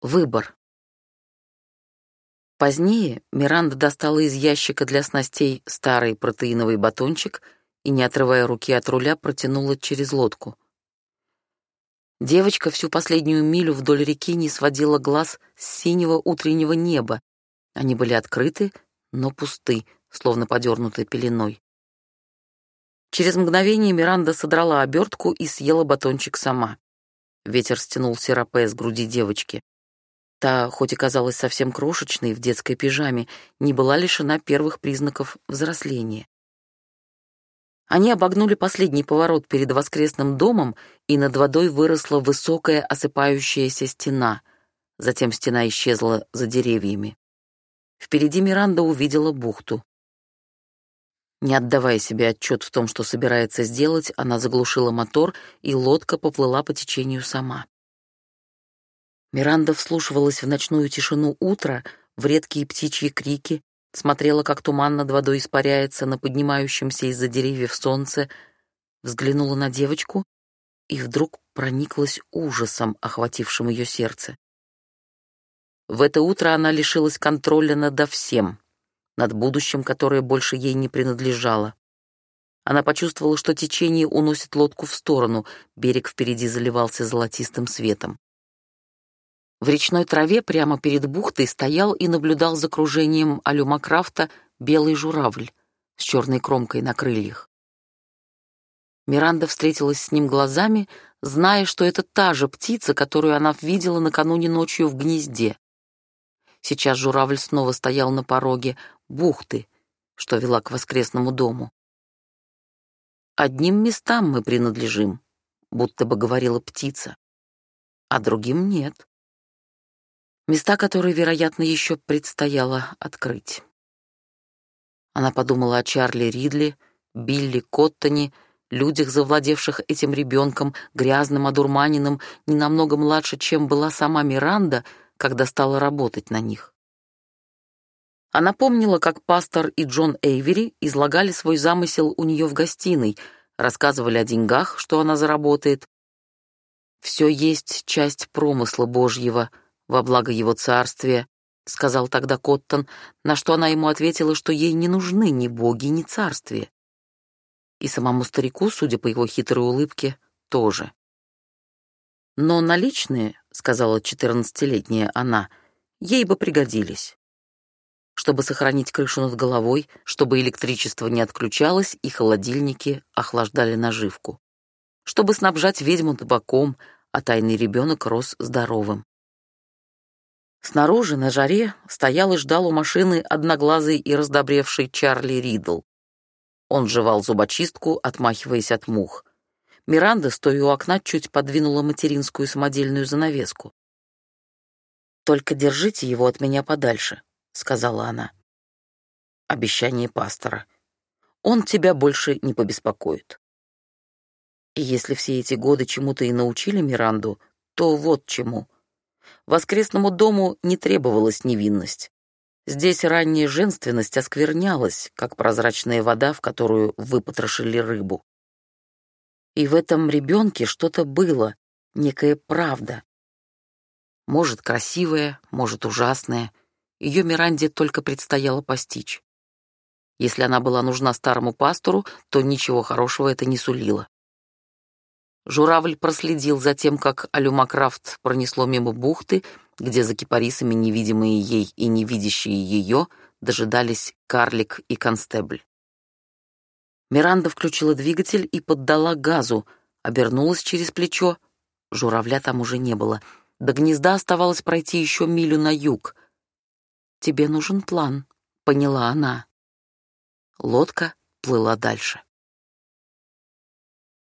Выбор. Позднее Миранда достала из ящика для снастей старый протеиновый батончик и, не отрывая руки от руля, протянула через лодку. Девочка всю последнюю милю вдоль реки не сводила глаз с синего утреннего неба. Они были открыты, но пусты, словно подернуты пеленой. Через мгновение Миранда содрала обертку и съела батончик сама. Ветер стянул сиропе с груди девочки. Та, хоть и казалась совсем крошечной в детской пижаме, не была лишена первых признаков взросления. Они обогнули последний поворот перед воскресным домом, и над водой выросла высокая осыпающаяся стена. Затем стена исчезла за деревьями. Впереди Миранда увидела бухту. Не отдавая себе отчет в том, что собирается сделать, она заглушила мотор, и лодка поплыла по течению сама. Миранда вслушивалась в ночную тишину утра, в редкие птичьи крики, смотрела, как туман над водой испаряется на поднимающемся из-за деревьев солнце, взглянула на девочку и вдруг прониклась ужасом, охватившим ее сердце. В это утро она лишилась контроля над всем, над будущим, которое больше ей не принадлежало. Она почувствовала, что течение уносит лодку в сторону, берег впереди заливался золотистым светом. В речной траве прямо перед бухтой стоял и наблюдал за кружением алюмакрафта белый журавль с черной кромкой на крыльях. Миранда встретилась с ним глазами, зная, что это та же птица, которую она видела накануне ночью в гнезде. Сейчас журавль снова стоял на пороге бухты, что вела к воскресному дому. «Одним местам мы принадлежим», будто бы говорила птица, а другим нет места, которые, вероятно, еще предстояло открыть. Она подумала о Чарли Ридли, Билли Коттоне, людях, завладевших этим ребенком, грязным, одурманенным, не намного младше, чем была сама Миранда, когда стала работать на них. Она помнила, как пастор и Джон Эйвери излагали свой замысел у нее в гостиной, рассказывали о деньгах, что она заработает. «Все есть часть промысла Божьего», во благо его царствия, сказал тогда Коттон, на что она ему ответила, что ей не нужны ни боги, ни царствия. И самому старику, судя по его хитрой улыбке, тоже. Но наличные, сказала четырнадцатилетняя она, ей бы пригодились. Чтобы сохранить крышу над головой, чтобы электричество не отключалось и холодильники охлаждали наживку. Чтобы снабжать ведьму табаком, а тайный ребенок рос здоровым. Снаружи, на жаре, стоял и ждал у машины одноглазый и раздобревший Чарли Ридл. Он жевал зубочистку, отмахиваясь от мух. Миранда, стоя у окна, чуть подвинула материнскую самодельную занавеску. «Только держите его от меня подальше», — сказала она. Обещание пастора. «Он тебя больше не побеспокоит». И если все эти годы чему-то и научили Миранду, то вот чему — Воскресному дому не требовалась невинность. Здесь ранняя женственность осквернялась, как прозрачная вода, в которую выпотрошили рыбу. И в этом ребенке что-то было, некая правда. Может, красивая, может, ужасная. Ее Миранде только предстояло постичь. Если она была нужна старому пастору, то ничего хорошего это не сулило. Журавль проследил за тем, как Алюмакрафт пронесло мимо бухты, где за кипарисами, невидимые ей и невидящие ее, дожидались карлик и констебль. Миранда включила двигатель и поддала газу, обернулась через плечо. Журавля там уже не было. До гнезда оставалось пройти еще милю на юг. «Тебе нужен план», — поняла она. Лодка плыла дальше.